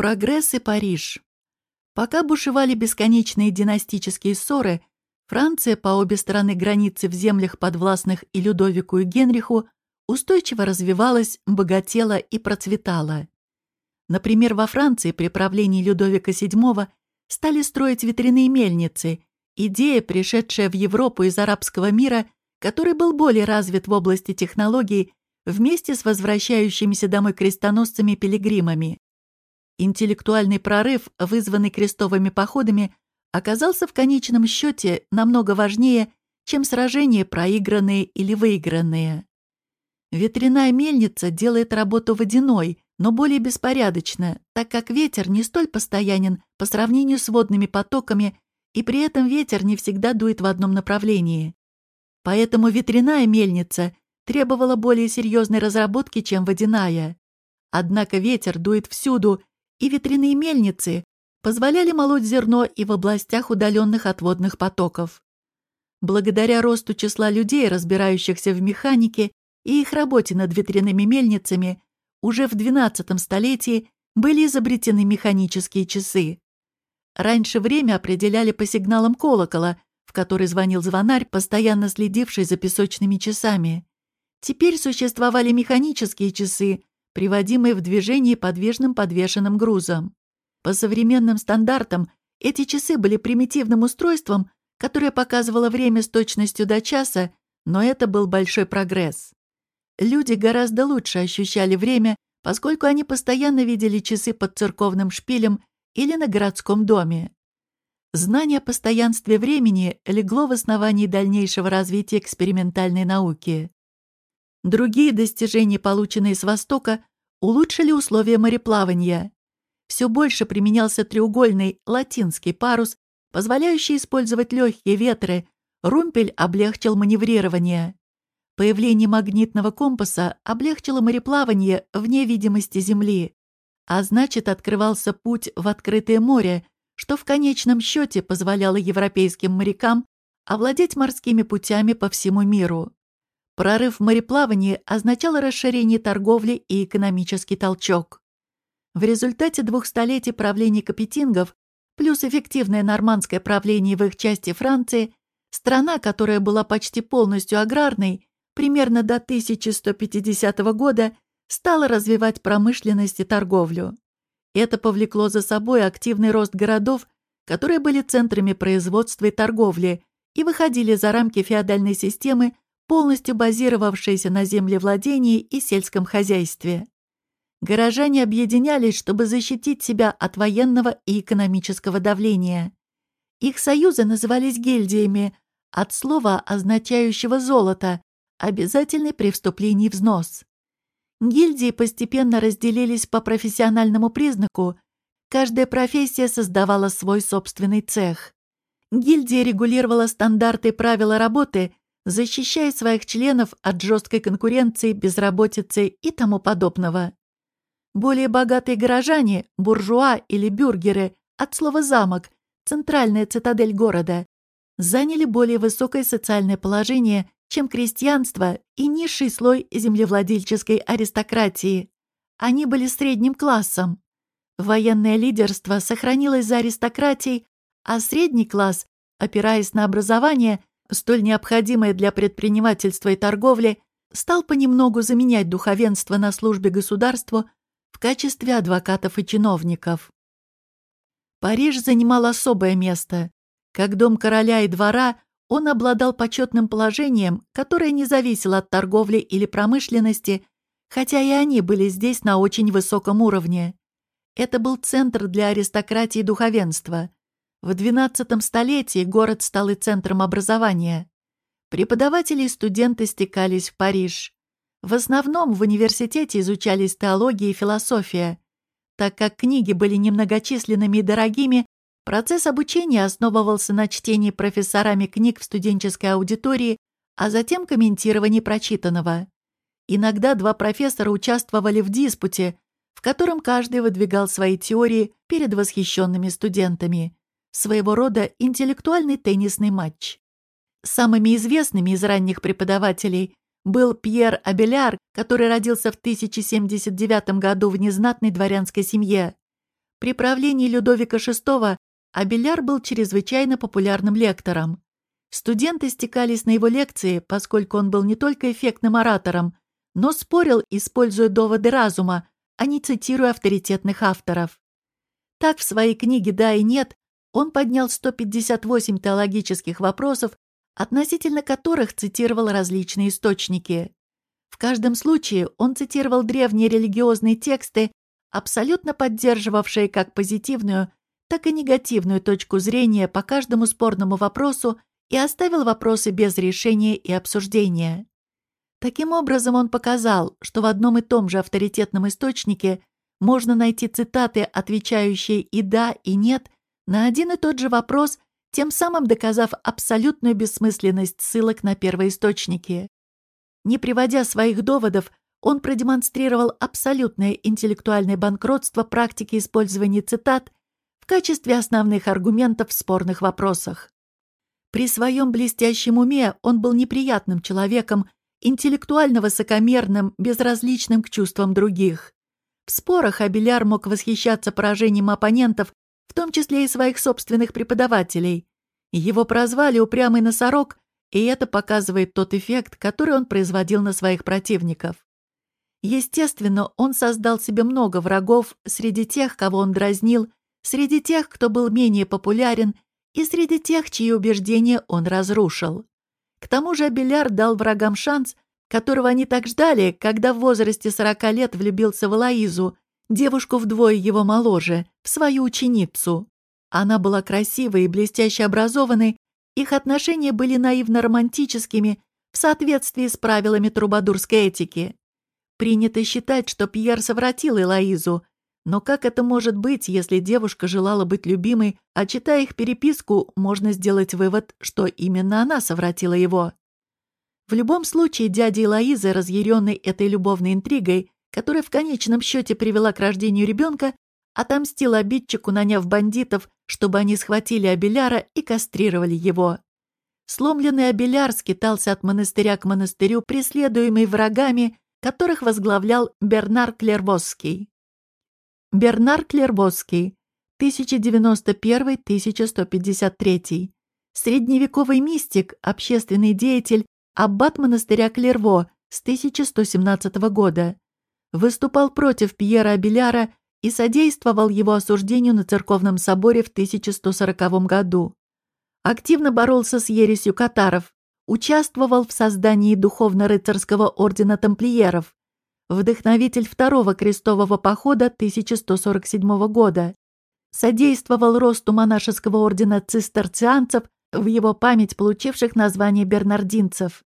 Прогресс и Париж. Пока бушевали бесконечные династические ссоры, Франция по обе стороны границы в землях подвластных и Людовику, и Генриху устойчиво развивалась, богатела и процветала. Например, во Франции при правлении Людовика VII стали строить ветряные мельницы, идея, пришедшая в Европу из арабского мира, который был более развит в области технологий, вместе с возвращающимися домой крестоносцами-пилигримами. Интеллектуальный прорыв, вызванный крестовыми походами, оказался в конечном счете намного важнее, чем сражения, проигранные или выигранные. Ветряная мельница делает работу водяной, но более беспорядочно, так как ветер не столь постоянен по сравнению с водными потоками, и при этом ветер не всегда дует в одном направлении. Поэтому ветряная мельница требовала более серьезной разработки, чем водяная. Однако ветер дует всюду, и ветряные мельницы позволяли молоть зерно и в областях удаленных от водных потоков. Благодаря росту числа людей, разбирающихся в механике, и их работе над ветряными мельницами, уже в XII столетии были изобретены механические часы. Раньше время определяли по сигналам колокола, в который звонил звонарь, постоянно следивший за песочными часами. Теперь существовали механические часы, приводимые в движение подвижным подвешенным грузом. По современным стандартам эти часы были примитивным устройством, которое показывало время с точностью до часа, но это был большой прогресс. Люди гораздо лучше ощущали время, поскольку они постоянно видели часы под церковным шпилем или на городском доме. Знание о постоянстве времени легло в основании дальнейшего развития экспериментальной науки. Другие достижения, полученные с Востока, улучшили условия мореплавания. Все больше применялся треугольный латинский парус, позволяющий использовать легкие ветры, румпель облегчил маневрирование. Появление магнитного компаса облегчило мореплавание вне видимости Земли, а значит, открывался путь в открытое море, что в конечном счете позволяло европейским морякам овладеть морскими путями по всему миру. Прорыв в мореплавании означал расширение торговли и экономический толчок. В результате двух столетий правления капетингов плюс эффективное нормандское правление в их части Франции, страна, которая была почти полностью аграрной, примерно до 1150 года стала развивать промышленность и торговлю. Это повлекло за собой активный рост городов, которые были центрами производства и торговли и выходили за рамки феодальной системы, полностью базировавшейся на землевладении и сельском хозяйстве. Горожане объединялись, чтобы защитить себя от военного и экономического давления. Их союзы назывались гильдиями, от слова, означающего «золото», обязательный при вступлении взнос. Гильдии постепенно разделились по профессиональному признаку, каждая профессия создавала свой собственный цех. Гильдия регулировала стандарты и правила работы, защищая своих членов от жесткой конкуренции, безработицы и тому подобного. Более богатые горожане, буржуа или бюргеры, от слова «замок», центральная цитадель города, заняли более высокое социальное положение чем крестьянство и низший слой землевладельческой аристократии. Они были средним классом. Военное лидерство сохранилось за аристократией, а средний класс, опираясь на образование, столь необходимое для предпринимательства и торговли, стал понемногу заменять духовенство на службе государству в качестве адвокатов и чиновников. Париж занимал особое место. Как дом короля и двора, он обладал почетным положением, которое не зависело от торговли или промышленности, хотя и они были здесь на очень высоком уровне. Это был центр для аристократии и духовенства. В XII столетии город стал и центром образования. Преподаватели и студенты стекались в Париж. В основном в университете изучались теология и философия. Так как книги были немногочисленными и дорогими, Процесс обучения основывался на чтении профессорами книг в студенческой аудитории, а затем комментировании прочитанного. Иногда два профессора участвовали в диспуте, в котором каждый выдвигал свои теории перед восхищенными студентами. Своего рода интеллектуальный теннисный матч. Самыми известными из ранних преподавателей был Пьер Абеляр, который родился в 1079 году в незнатной дворянской семье. При правлении Людовика VI Абеляр был чрезвычайно популярным лектором. Студенты стекались на его лекции, поскольку он был не только эффектным оратором, но спорил, используя доводы разума, а не цитируя авторитетных авторов. Так в своей книге «Да и нет» он поднял 158 теологических вопросов, относительно которых цитировал различные источники. В каждом случае он цитировал древние религиозные тексты, абсолютно поддерживавшие как позитивную, так и негативную точку зрения по каждому спорному вопросу и оставил вопросы без решения и обсуждения. Таким образом, он показал, что в одном и том же авторитетном источнике можно найти цитаты, отвечающие и «да», и «нет» на один и тот же вопрос, тем самым доказав абсолютную бессмысленность ссылок на первоисточники. Не приводя своих доводов, он продемонстрировал абсолютное интеллектуальное банкротство практики использования цитат в качестве основных аргументов в спорных вопросах. При своем блестящем уме он был неприятным человеком, интеллектуально высокомерным, безразличным к чувствам других. В спорах Абеляр мог восхищаться поражением оппонентов, в том числе и своих собственных преподавателей. Его прозвали «упрямый носорог», и это показывает тот эффект, который он производил на своих противников. Естественно, он создал себе много врагов среди тех, кого он дразнил, среди тех, кто был менее популярен, и среди тех, чьи убеждения он разрушил. К тому же Абеляр дал врагам шанс, которого они так ждали, когда в возрасте 40 лет влюбился в Элоизу, девушку вдвое его моложе, в свою ученицу. Она была красивой и блестяще образованной, их отношения были наивно-романтическими в соответствии с правилами трубадурской этики. Принято считать, что Пьер совратил Элоизу, но как это может быть, если девушка желала быть любимой, а читая их переписку, можно сделать вывод, что именно она совратила его? В любом случае, дядя Элоизы, разъяренный этой любовной интригой, которая в конечном счете привела к рождению ребенка, отомстил обидчику, наняв бандитов, чтобы они схватили Абеляра и кастрировали его. Сломленный Абеляр скитался от монастыря к монастырю, преследуемый врагами, которых возглавлял Бернар Клервосский. Бернар Клервосский, 1091-1153. Средневековый мистик, общественный деятель, аббат монастыря Клерво с 1117 года. Выступал против Пьера Абеляра и содействовал его осуждению на церковном соборе в 1140 году. Активно боролся с ересью катаров, участвовал в создании духовно-рыцарского ордена тамплиеров, вдохновитель второго крестового похода 1147 года, содействовал росту монашеского ордена цистерцианцев в его память получивших название бернардинцев.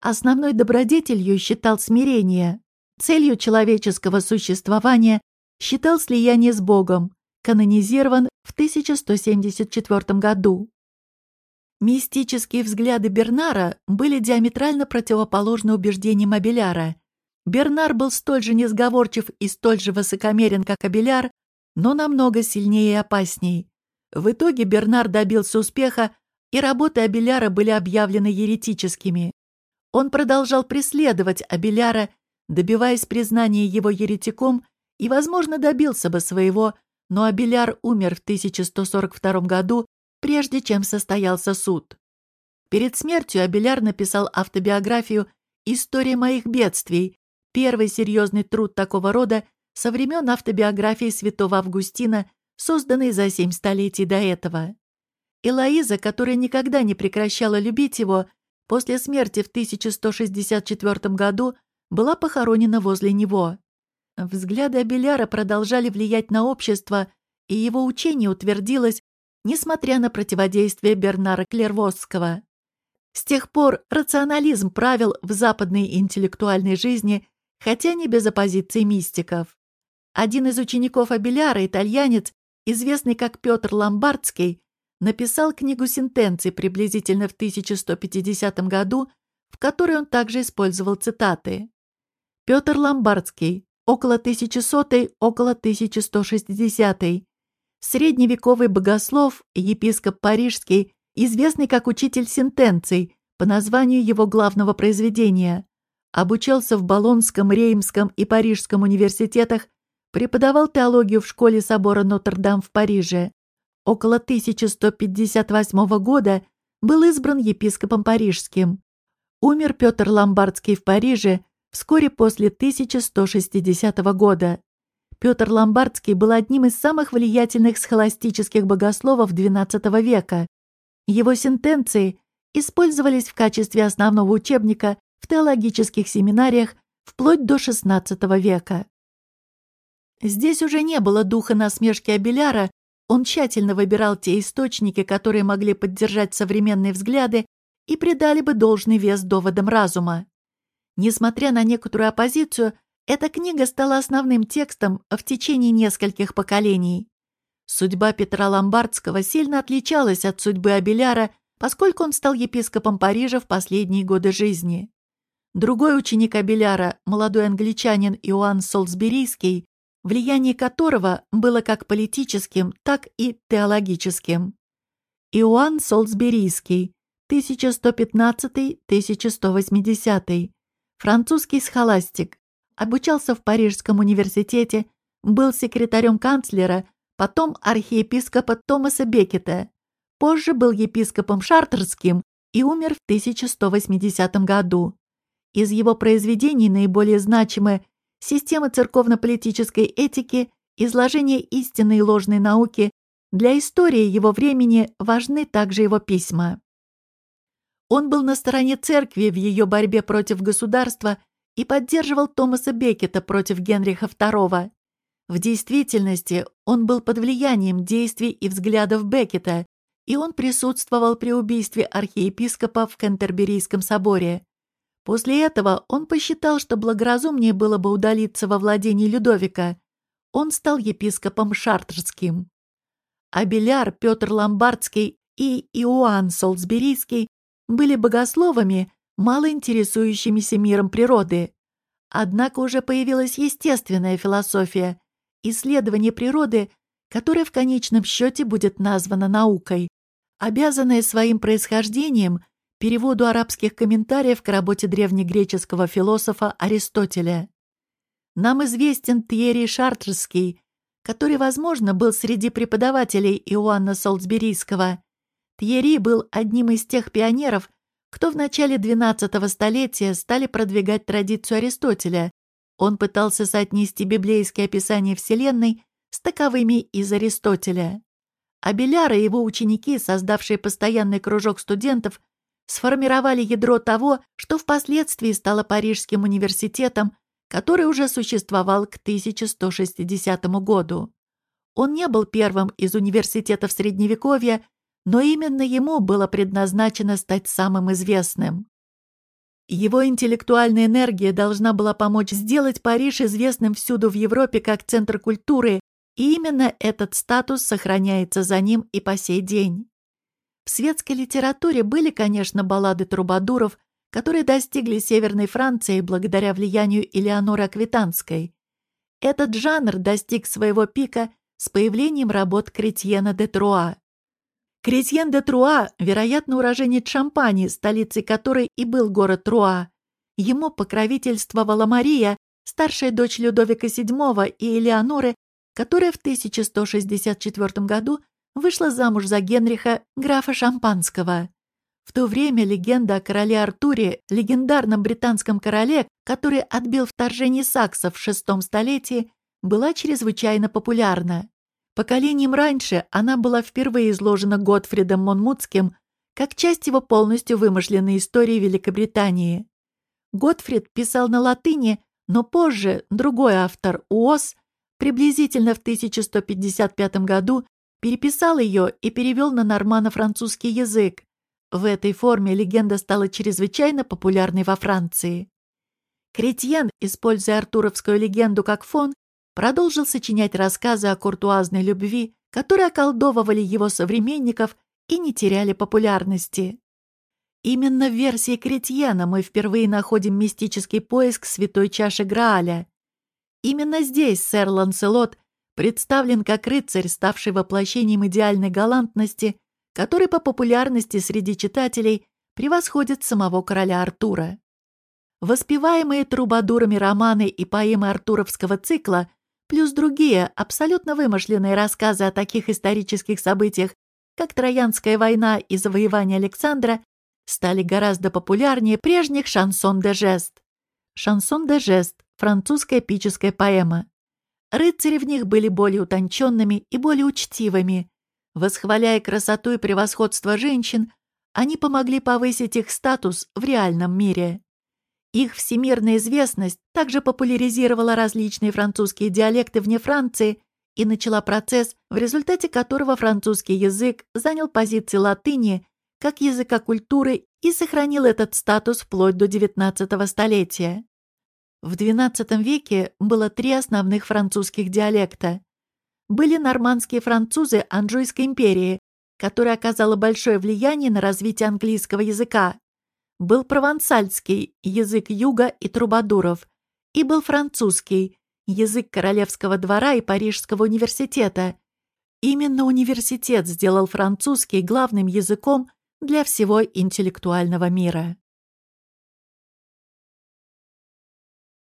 Основной добродетелью считал смирение, целью человеческого существования считал слияние с Богом, канонизирован в 1174 году. Мистические взгляды Бернара были диаметрально противоположны убеждениям Абеляра. Бернар был столь же несговорчив и столь же высокомерен, как Абеляр, но намного сильнее и опасней. В итоге Бернар добился успеха, и работы Абеляра были объявлены еретическими. Он продолжал преследовать Абеляра, добиваясь признания его еретиком и, возможно, добился бы своего, но Абеляр умер в 1142 году, прежде чем состоялся суд. Перед смертью Абеляр написал автобиографию «История моих бедствий», первый серьезный труд такого рода со времен автобиографии святого Августина, созданной за семь столетий до этого. Элоиза, которая никогда не прекращала любить его, после смерти в 1164 году была похоронена возле него. Взгляды Абеляра продолжали влиять на общество, и его учение утвердилось, несмотря на противодействие Бернара Клервосского. С тех пор рационализм правил в западной интеллектуальной жизни, хотя не без оппозиции мистиков. Один из учеников Абеляра, итальянец, известный как Петр Ломбардский, написал книгу сентенций приблизительно в 1150 году, в которой он также использовал цитаты. Петр Ломбардский, около 1100 около 1160 Средневековый богослов, епископ Парижский, известный как учитель сентенций по названию его главного произведения. Обучался в Болонском, Реймском и Парижском университетах, преподавал теологию в школе собора Нотр-Дам в Париже. Около 1158 года был избран епископом парижским. Умер Петр Ломбардский в Париже вскоре после 1160 года. Петр Ломбардский был одним из самых влиятельных схоластических богословов XII века. Его сентенции использовались в качестве основного учебника в теологических семинариях вплоть до XVI века. Здесь уже не было духа насмешки Абеляра, он тщательно выбирал те источники, которые могли поддержать современные взгляды и придали бы должный вес доводам разума. Несмотря на некоторую оппозицию, эта книга стала основным текстом в течение нескольких поколений. Судьба Петра Ломбардского сильно отличалась от судьбы Абеляра, поскольку он стал епископом Парижа в последние годы жизни. Другой ученик Абеляра, молодой англичанин Иоанн Солсберийский, влияние которого было как политическим, так и теологическим. Иоанн Солсберийский, 1115-1180, французский схоластик, обучался в Парижском университете, был секретарем канцлера, потом архиепископа Томаса Бекета, позже был епископом Шартерским и умер в 1180 году. Из его произведений наиболее значимы «Система церковно-политической этики», «Изложение истинной и ложной науки», для истории его времени важны также его письма. Он был на стороне церкви в ее борьбе против государства и поддерживал Томаса Бекета против Генриха II. В действительности он был под влиянием действий и взглядов Бекета, и он присутствовал при убийстве архиепископа в Кентерберийском соборе. После этого он посчитал, что благоразумнее было бы удалиться во владение Людовика. Он стал епископом Шартрским. Абеляр, Петр Ломбардский и Иоанн Солсберийский были богословами, мало интересующимися миром природы. Однако уже появилась естественная философия, исследование природы, которое в конечном счете будет названо наукой, обязанная своим происхождением переводу арабских комментариев к работе древнегреческого философа Аристотеля. Нам известен Тьерри Шартрский, который, возможно, был среди преподавателей Иоанна Солсберийского. Тьерри был одним из тех пионеров, кто в начале XII столетия стали продвигать традицию Аристотеля. Он пытался соотнести библейское описание Вселенной с таковыми из Аристотеля. Абеляр и его ученики, создавшие постоянный кружок студентов, сформировали ядро того, что впоследствии стало Парижским университетом, который уже существовал к 1160 году. Он не был первым из университетов Средневековья, но именно ему было предназначено стать самым известным. Его интеллектуальная энергия должна была помочь сделать Париж известным всюду в Европе как центр культуры, и именно этот статус сохраняется за ним и по сей день. В светской литературе были, конечно, баллады трубадуров, которые достигли Северной Франции благодаря влиянию Элеоноры Аквитанской. Этот жанр достиг своего пика с появлением работ Кретьена де Труа. Кретьен де Труа, вероятно, уроженец Шампани, столицей которой и был город Труа. Ему покровительствовала Мария, старшая дочь Людовика VII и Элеоноры, которая в 1164 году вышла замуж за Генриха, графа Шампанского. В то время легенда о короле Артуре, легендарном британском короле, который отбил вторжение саксов в шестом столетии, была чрезвычайно популярна. Поколением раньше она была впервые изложена Готфридом Монмутским как часть его полностью вымышленной истории Великобритании. Готфрид писал на латыни, но позже другой автор, Уос, приблизительно в 1155 году переписал ее и перевел на нормано-французский язык. В этой форме легенда стала чрезвычайно популярной во Франции. Кретьен, используя артуровскую легенду как фон, продолжил сочинять рассказы о куртуазной любви, которые околдовывали его современников и не теряли популярности. Именно в версии Кретьена мы впервые находим мистический поиск святой чаши Грааля. Именно здесь сэр Ланселот представлен как рыцарь, ставший воплощением идеальной галантности, который по популярности среди читателей превосходит самого короля Артура. Воспеваемые трубадурами романы и поэмы артуровского цикла плюс другие, абсолютно вымышленные рассказы о таких исторических событиях, как Троянская война и завоевание Александра, стали гораздо популярнее прежних шансон де жест. Шансон де жест – французская эпическая поэма. Рыцари в них были более утонченными и более учтивыми. Восхваляя красоту и превосходство женщин, они помогли повысить их статус в реальном мире. Их всемирная известность также популяризировала различные французские диалекты вне Франции и начала процесс, в результате которого французский язык занял позиции латыни как языка культуры и сохранил этот статус вплоть до XIX столетия. В XII веке было три основных французских диалекта. Были нормандские французы Анжуйской империи, которая оказала большое влияние на развитие английского языка. Был провансальский, язык юга и трубадуров, и был французский, язык королевского двора и Парижского университета. Именно университет сделал французский главным языком для всего интеллектуального мира.